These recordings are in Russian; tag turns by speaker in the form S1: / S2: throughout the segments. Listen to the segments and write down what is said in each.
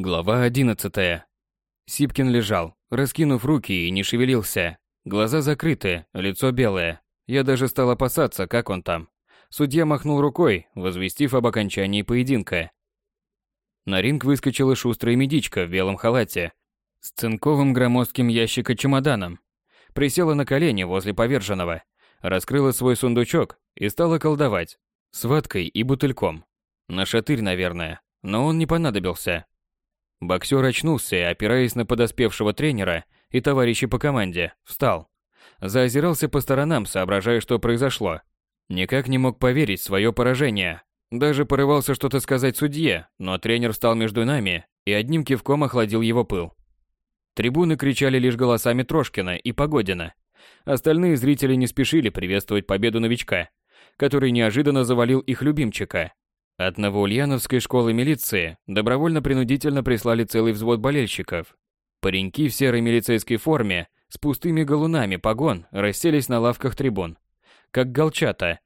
S1: Глава 11. Сипкин лежал, раскинув руки и не шевелился. Глаза закрыты, лицо белое. Я даже стал опасаться, как он там. Судья махнул рукой, возвестив об окончании поединка. На ринг выскочила шустрая медичка в белом халате с цинковым громоздким ящика чемоданом. Присела на колени возле поверженного, раскрыла свой сундучок и стала колдовать. С ваткой и бутыльком. На шатырь, наверное, но он не понадобился. Боксер очнулся опираясь на подоспевшего тренера и товарищей по команде, встал. Заозирался по сторонам, соображая, что произошло. Никак не мог поверить в свое поражение. Даже порывался что-то сказать судье, но тренер встал между нами и одним кивком охладил его пыл. Трибуны кричали лишь голосами Трошкина и Погодина. Остальные зрители не спешили приветствовать победу новичка, который неожиданно завалил их любимчика, от Новоульяновской школы милиции добровольно-принудительно прислали целый взвод болельщиков. Пареньки в серой милицейской форме с пустыми галунами погон расселись на лавках трибун, как галчата,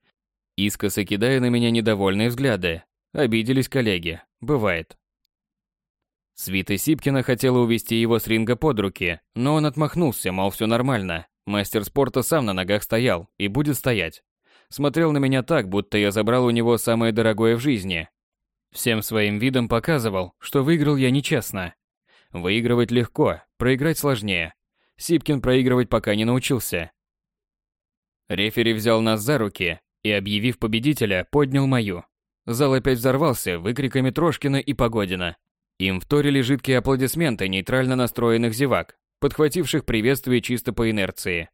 S1: искоса кидая на меня недовольные взгляды. Обиделись коллеги, бывает. Свита Сипкина хотела увести его с ринга под руки, но он отмахнулся, мол, все нормально. Мастер спорта сам на ногах стоял и будет стоять смотрел на меня так, будто я забрал у него самое дорогое в жизни. Всем своим видом показывал, что выиграл я нечестно. Выигрывать легко, проиграть сложнее. Сипкин проигрывать пока не научился. Рефери взял нас за руки и, объявив победителя, поднял мою. Зал опять взорвался выкриками Трошкина и Погодина. Им вторили жидкие аплодисменты нейтрально настроенных зевак, подхвативших приветствие чисто по инерции.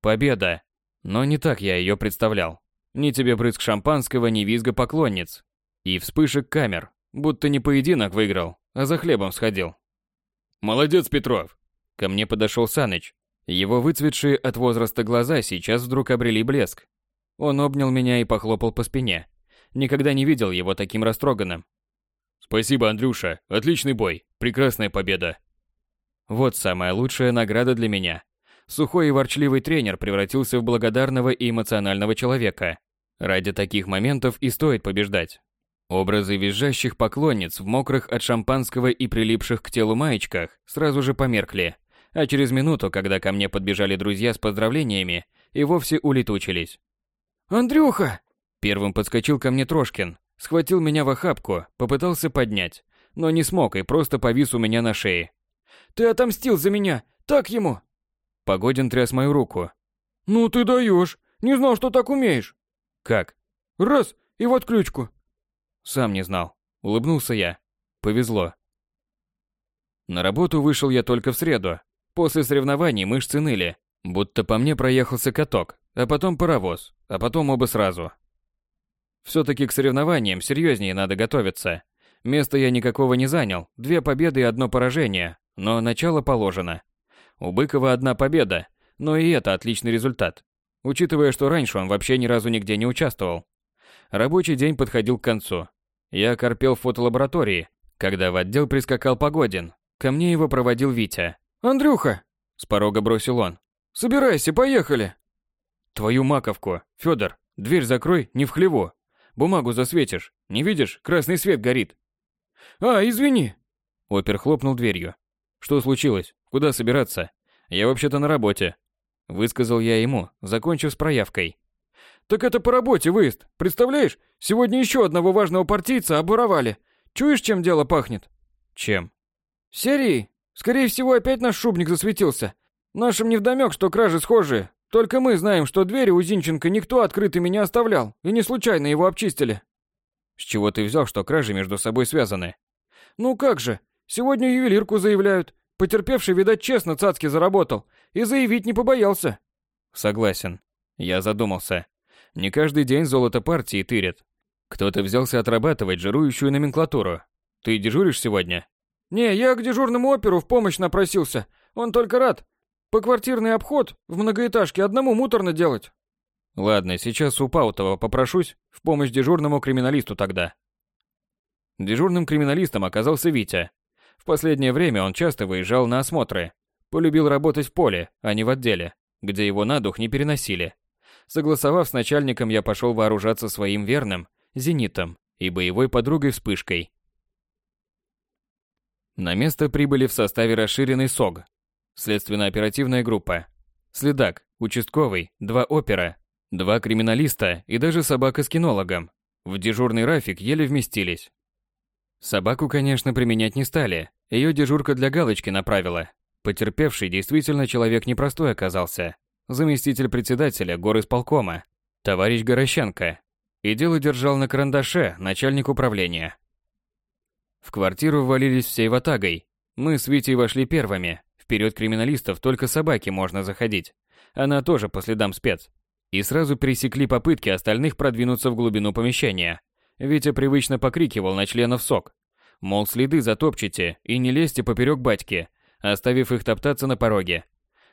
S1: Победа! Но не так я ее представлял. Ни тебе брызг шампанского, ни визга поклонниц. И вспышек камер. Будто не поединок выиграл, а за хлебом сходил. «Молодец, Петров!» Ко мне подошел Саныч. Его выцветшие от возраста глаза сейчас вдруг обрели блеск. Он обнял меня и похлопал по спине. Никогда не видел его таким растроганным. «Спасибо, Андрюша. Отличный бой. Прекрасная победа». Вот самая лучшая награда для меня. Сухой и ворчливый тренер превратился в благодарного и эмоционального человека. Ради таких моментов и стоит побеждать. Образы визжащих поклонниц в мокрых от шампанского и прилипших к телу маечках сразу же померкли, а через минуту, когда ко мне подбежали друзья с поздравлениями, и вовсе улетучились. «Андрюха!» Первым подскочил ко мне Трошкин, схватил меня в охапку, попытался поднять, но не смог и просто повис у меня на шее. «Ты отомстил за меня! Так ему!» Погодин тряс мою руку. «Ну ты даешь! Не знал, что так умеешь!» «Как?» «Раз, и вот ключку!» Сам не знал. Улыбнулся я. Повезло. На работу вышел я только в среду. После соревнований мышцы ныли, будто по мне проехался каток, а потом паровоз, а потом оба сразу. Все-таки к соревнованиям серьезнее надо готовиться. Места я никакого не занял, две победы и одно поражение, но начало положено. У Быкова одна победа, но и это отличный результат, учитывая, что раньше он вообще ни разу нигде не участвовал. Рабочий день подходил к концу. Я корпел в фотолаборатории, когда в отдел прискакал Погодин. Ко мне его проводил Витя. «Андрюха!» – с порога бросил он. «Собирайся, поехали!» «Твою маковку! Федор, дверь закрой, не в хлеву. Бумагу засветишь. Не видишь? Красный свет горит». «А, извини!» Опер хлопнул дверью. Что случилось? Куда собираться? Я вообще-то на работе. Высказал я ему, закончив с проявкой. Так это по работе выезд. Представляешь? Сегодня еще одного важного партийца обуровали. Чуешь, чем дело пахнет? Чем? Серией. Скорее всего, опять наш шубник засветился. Нашим невдомек, что кражи схожие. Только мы знаем, что двери у Зинченко никто открытыми не оставлял, и не случайно его обчистили. С чего ты взял, что кражи между собой связаны? Ну как же, Сегодня ювелирку заявляют. Потерпевший, видать, честно цацки заработал. И заявить не побоялся. Согласен. Я задумался. Не каждый день золото партии тырят. Кто-то взялся отрабатывать жирующую номенклатуру. Ты дежуришь сегодня? Не, я к дежурному оперу в помощь напросился. Он только рад. Поквартирный обход в многоэтажке одному муторно делать. Ладно, сейчас у Паутова попрошусь в помощь дежурному криминалисту тогда. Дежурным криминалистом оказался Витя. В последнее время он часто выезжал на осмотры. Полюбил работать в поле, а не в отделе, где его на дух не переносили. Согласовав с начальником, я пошел вооружаться своим верным, зенитом и боевой подругой вспышкой. На место прибыли в составе расширенной СОГ. Следственно-оперативная группа. Следак, участковый, два опера, два криминалиста и даже собака с кинологом. В дежурный рафик еле вместились. Собаку, конечно, применять не стали. Ее дежурка для галочки направила. Потерпевший действительно человек непростой оказался. Заместитель председателя горисполкома, товарищ Горощенко. И дело держал на карандаше начальник управления. В квартиру ввалились всей ватагой. Мы с Витей вошли первыми. Вперед криминалистов только собаки можно заходить. Она тоже по следам спец. И сразу пересекли попытки остальных продвинуться в глубину помещения. Витя привычно покрикивал на членов СОК. Мол, следы затопчите и не лезьте поперек батьки, оставив их топтаться на пороге.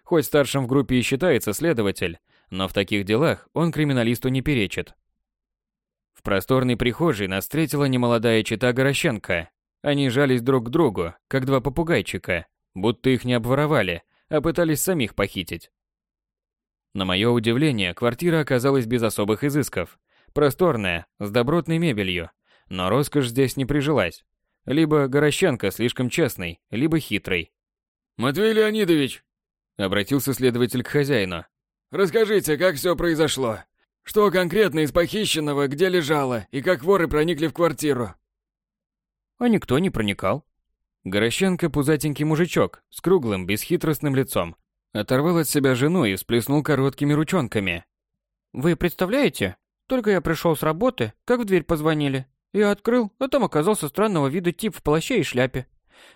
S1: Хоть старшим в группе и считается следователь, но в таких делах он криминалисту не перечит. В просторной прихожей нас встретила немолодая чита Горощенко. Они жались друг к другу, как два попугайчика, будто их не обворовали, а пытались самих похитить. На мое удивление, квартира оказалась без особых изысков. Просторная, с добротной мебелью. Но роскошь здесь не прижилась. Либо Горощенко слишком честный, либо хитрый.
S2: «Матвей Леонидович!»
S1: Обратился следователь к хозяину.
S2: «Расскажите, как все произошло? Что конкретно из похищенного, где лежало, и как воры проникли в квартиру?»
S1: А никто не проникал. Горощенко пузатенький мужичок с круглым, бесхитростным лицом. Оторвал от себя жену и всплеснул короткими ручонками. «Вы представляете? Только я пришел с работы, как в дверь позвонили. Я открыл, а там оказался странного вида тип в плаще и шляпе.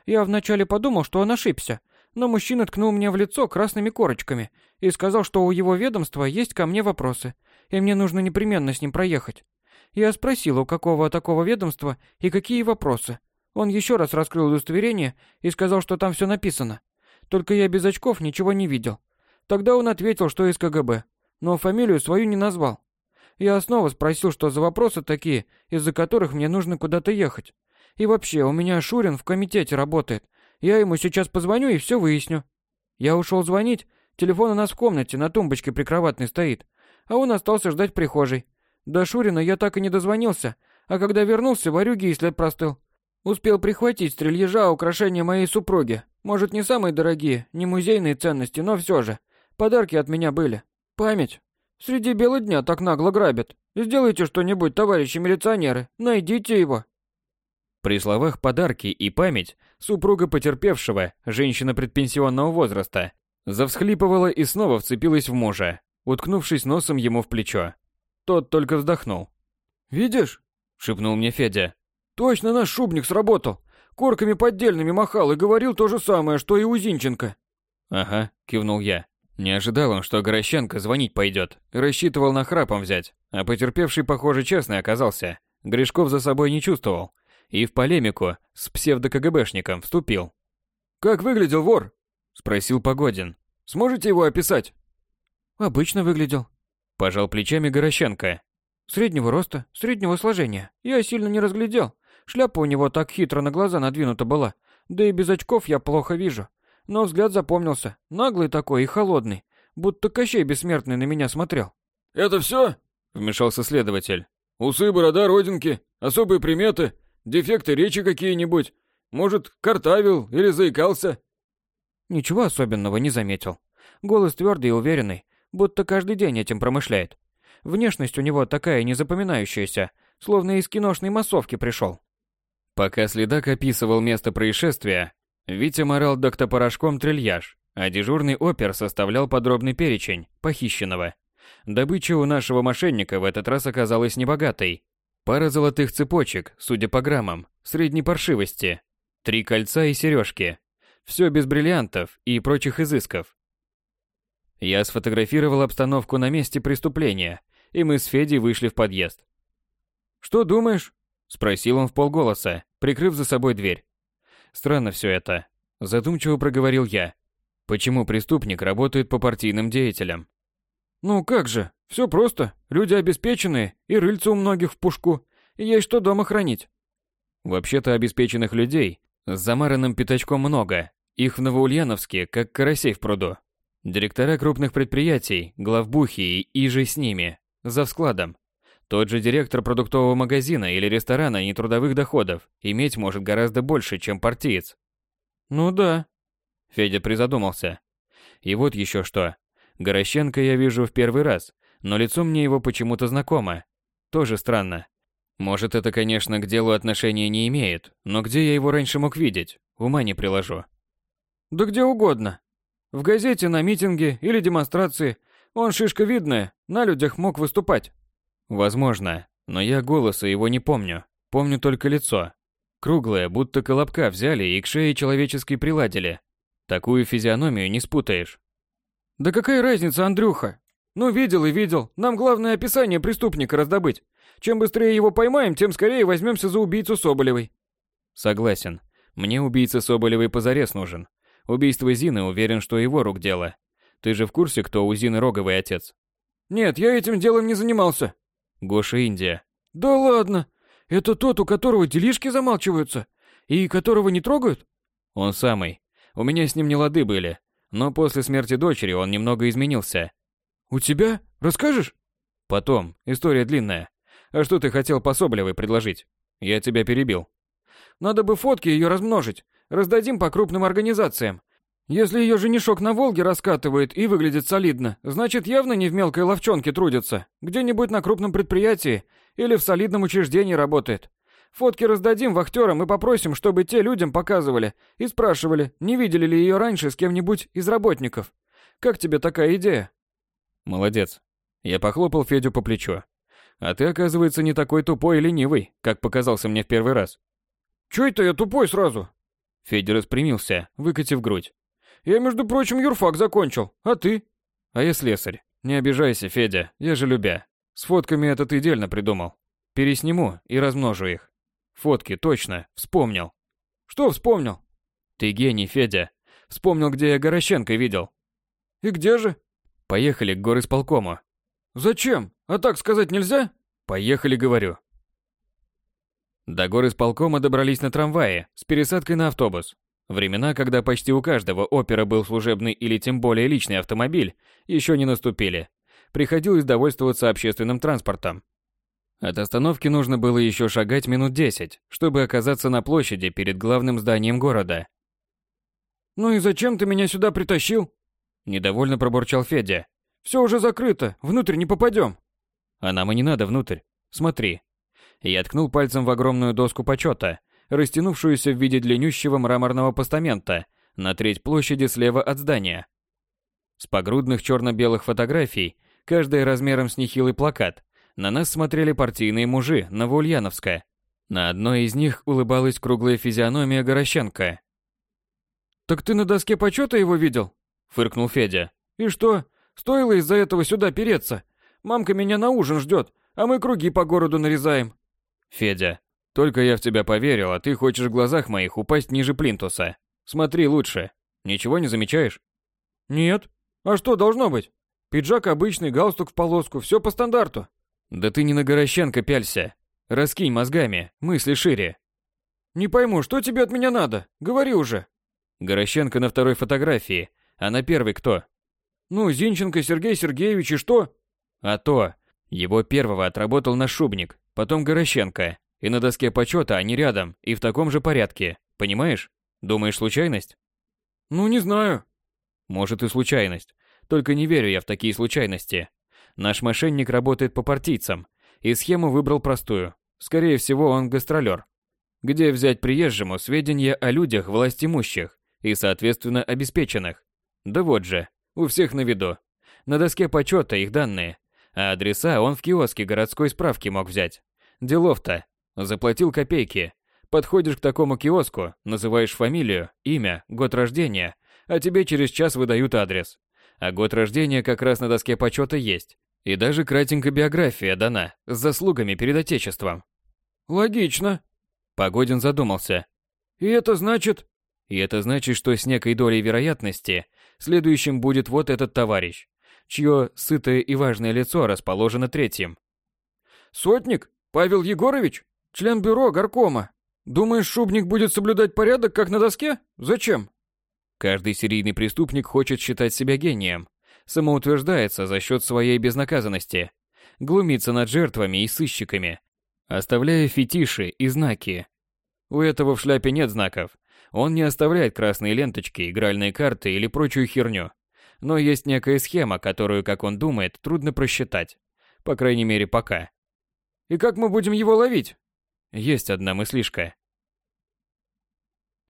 S1: Я вначале подумал, что он ошибся, но мужчина ткнул мне в лицо красными корочками и сказал, что у его ведомства есть ко мне вопросы, и мне нужно непременно с ним проехать. Я спросил, у какого такого ведомства и какие вопросы. Он еще раз раскрыл удостоверение и сказал, что там все написано. Только я без очков ничего не видел. Тогда он ответил, что из КГБ, но фамилию свою не назвал. Я снова спросил, что за вопросы такие, из-за которых мне нужно куда-то ехать. И вообще, у меня Шурин в комитете работает. Я ему сейчас позвоню и все выясню. Я ушел звонить, телефон у нас в комнате на тумбочке прикроватной стоит, а он остался ждать прихожей. До Шурина я так и не дозвонился, а когда вернулся, варюги и след простыл. Успел прихватить стрельежа украшения моей супруги. Может, не самые дорогие, не музейные ценности, но все же. Подарки от меня были. Память. Среди бела дня так нагло грабят. Сделайте что-нибудь, товарищи милиционеры. Найдите его. При словах «подарки» и «память» супруга потерпевшего, женщина предпенсионного возраста, завсхлипывала и снова вцепилась в мужа, уткнувшись носом ему в плечо. Тот только вздохнул.
S2: «Видишь?»
S1: — шепнул мне Федя.
S2: «Точно наш шубник сработал. Корками поддельными махал и говорил то же самое, что и у Зинченко».
S1: «Ага», — кивнул я. Не ожидал он, что Горощенко звонить пойдет. Рассчитывал на храпом взять. А потерпевший, похоже, честный оказался. Гришков за собой не чувствовал. И в полемику с псевдо-КГБшником вступил.
S2: «Как выглядел вор?»
S1: — спросил Погодин.
S2: «Сможете его описать?»
S3: «Обычно выглядел»,
S1: Пожал плечами Горощенко.
S3: Среднего роста, среднего сложения. Я сильно не разглядел. Шляпа у него так хитро на глаза надвинута была. Да и без очков я плохо вижу. Но взгляд запомнился. Наглый такой и холодный. Будто Кощей Бессмертный на меня смотрел.
S2: «Это все?» — вмешался следователь. «Усы, борода, родинки, особые приметы, дефекты речи какие-нибудь. Может, картавил или заикался?»
S3: Ничего особенного не заметил. Голос твердый и уверенный, будто каждый день этим промышляет. Внешность у него такая незапоминающаяся, словно из киношной массовки пришел.
S1: Пока следак описывал место происшествия, Витя морал доктопорошком трильяж, а дежурный опер составлял подробный перечень похищенного. Добыча у нашего мошенника в этот раз оказалась небогатой. Пара золотых цепочек, судя по граммам, средней паршивости, три кольца и сережки. Все без бриллиантов и прочих изысков. Я сфотографировал обстановку на месте преступления, и мы с Федей вышли в подъезд.
S2: «Что думаешь?»
S1: – спросил он в полголоса, прикрыв за собой дверь. Странно все это. Задумчиво проговорил я. Почему преступник работает по партийным деятелям?
S2: Ну как же, все просто. Люди обеспеченные, и рыльца у многих в пушку, и есть что дома хранить.
S1: Вообще-то обеспеченных людей с замаранным пятачком много. Их в Новоульяновске, как карасей в пруду. Директора крупных предприятий, главбухи и иже с ними, за складом. Тот же директор продуктового магазина или ресторана нетрудовых доходов иметь может гораздо больше, чем партиец.
S3: Ну да.
S1: Федя призадумался. И вот еще что. Горощенко я вижу в первый раз, но лицо мне его почему-то знакомо. Тоже странно. Может, это, конечно, к делу отношения не имеет, но где я его раньше мог видеть? Ума не приложу.
S3: Да где угодно. В газете, на митинге или демонстрации. Он шишка видная, на людях мог выступать.
S1: Возможно, но я голоса его не помню. Помню только лицо. Круглое, будто колобка взяли и к шее человеческой приладили. Такую физиономию не спутаешь.
S3: Да какая разница, Андрюха? Ну, видел и видел. Нам главное описание преступника раздобыть. Чем быстрее его поймаем, тем скорее возьмемся за убийцу Соболевой.
S1: Согласен. Мне убийца Соболевой позарез нужен. Убийство Зины уверен, что его рук дело. Ты же в курсе, кто у Зины Роговый отец?
S3: Нет, я этим делом не занимался.
S1: Гоша Индия.
S3: Да ладно. Это тот, у которого делишки замалчиваются? И которого не трогают?
S1: Он самый. У меня с ним не лады были. Но после смерти дочери он немного изменился.
S3: У тебя? Расскажешь?
S1: Потом. История длинная. А что ты хотел по Соболевой предложить? Я тебя перебил.
S3: Надо бы фотки ее размножить. Раздадим по крупным организациям. Если ее женишок на Волге раскатывает и выглядит солидно, значит явно не в мелкой ловчонке трудится, где-нибудь на крупном предприятии или в солидном учреждении работает. Фотки раздадим вахтерам и попросим, чтобы те людям показывали и спрашивали, не видели ли ее раньше с кем-нибудь из работников. Как тебе такая идея?
S1: Молодец. Я похлопал Федю по плечу. А ты, оказывается, не такой тупой и ленивый, как показался мне в первый раз.
S3: Чё это я тупой сразу?
S1: Федя распрямился, выкатив грудь.
S3: Я, между прочим, юрфак закончил. А ты?
S1: А я слесарь. Не обижайся, Федя, я же любя. С фотками это ты дельно придумал. Пересниму и размножу их. Фотки, точно, вспомнил.
S3: Что вспомнил?
S1: Ты гений, Федя. Вспомнил, где я Горощенко видел.
S3: И где же?
S1: Поехали к горисполкому.
S3: Зачем? А так сказать нельзя?
S1: Поехали, говорю. До горисполкома добрались на трамвае с пересадкой на автобус. Времена, когда почти у каждого опера был служебный или тем более личный автомобиль, еще не наступили. Приходилось довольствоваться общественным транспортом. От остановки нужно было еще шагать минут десять, чтобы оказаться на площади перед главным зданием города.
S3: «Ну и зачем ты меня сюда притащил?»
S1: Недовольно пробурчал Федя.
S3: «Все уже закрыто, внутрь не попадем».
S1: «А нам и не надо внутрь. Смотри». Я ткнул пальцем в огромную доску почета, растянувшуюся в виде длиннющего мраморного постамента на треть площади слева от здания. С погрудных черно-белых фотографий, каждая размером с нехилый плакат, на нас смотрели партийные мужи Новоульяновска. На одной из них улыбалась круглая физиономия Горощенко.
S3: «Так ты на доске почета его видел?» – фыркнул Федя. «И что? Стоило из-за этого сюда переться? Мамка меня на ужин ждет, а мы круги по городу нарезаем».
S1: «Федя, только я в тебя поверил, а ты хочешь в глазах моих упасть ниже плинтуса. Смотри лучше. Ничего не замечаешь?»
S3: «Нет. А что должно быть? Пиджак обычный, галстук в полоску, все по стандарту».
S1: «Да ты не на Горощенко пялься. Раскинь мозгами, мысли шире».
S3: «Не пойму, что тебе от меня надо? Говори уже».
S1: Горощенко на второй фотографии, а на первой кто?
S3: Ну, Зинченко Сергей Сергеевич и что?
S1: А то, его первого отработал наш шубник, потом Горощенко, и на доске почета они рядом и в таком же порядке, понимаешь? Думаешь, случайность?
S3: Ну, не знаю.
S1: Может и случайность, только не верю я в такие случайности. Наш мошенник работает по партийцам, и схему выбрал простую. Скорее всего, он гастролер. Где взять приезжему сведения о людях властимущих и, соответственно, обеспеченных? Да вот же, у всех на виду. На доске почета их данные, а адреса он в киоске городской справки мог взять. Делов-то. Заплатил копейки. Подходишь к такому киоску, называешь фамилию, имя, год рождения, а тебе через час выдают адрес. А год рождения как раз на доске почета есть. И даже кратенькая биография дана, с заслугами перед Отечеством.
S3: Логично.
S1: Погодин задумался.
S3: И это значит...
S1: И это значит, что с некой долей вероятности следующим будет вот этот товарищ, чье сытое и важное лицо расположено третьим.
S3: Сотник? Павел Егорович? Член бюро горкома? Думаешь, шубник будет соблюдать порядок, как на доске? Зачем?
S1: Каждый серийный преступник хочет считать себя гением, самоутверждается за счет своей безнаказанности, глумится над жертвами и сыщиками, оставляя фетиши и знаки. У этого в шляпе нет знаков. Он не оставляет красные ленточки, игральные карты или прочую херню. Но есть некая схема, которую, как он думает, трудно просчитать. По крайней мере, пока.
S3: И как мы будем его ловить?
S1: Есть одна мыслишка.